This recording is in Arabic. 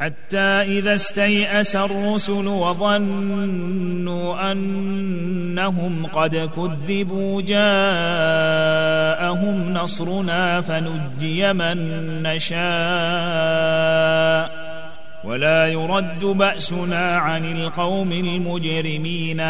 حتى إذا استيأس الرسل وظنوا أنهم قد كذبوا جاءهم نصرنا فنجي من نشاء ولا يرد بأسنا عن القوم المجرمين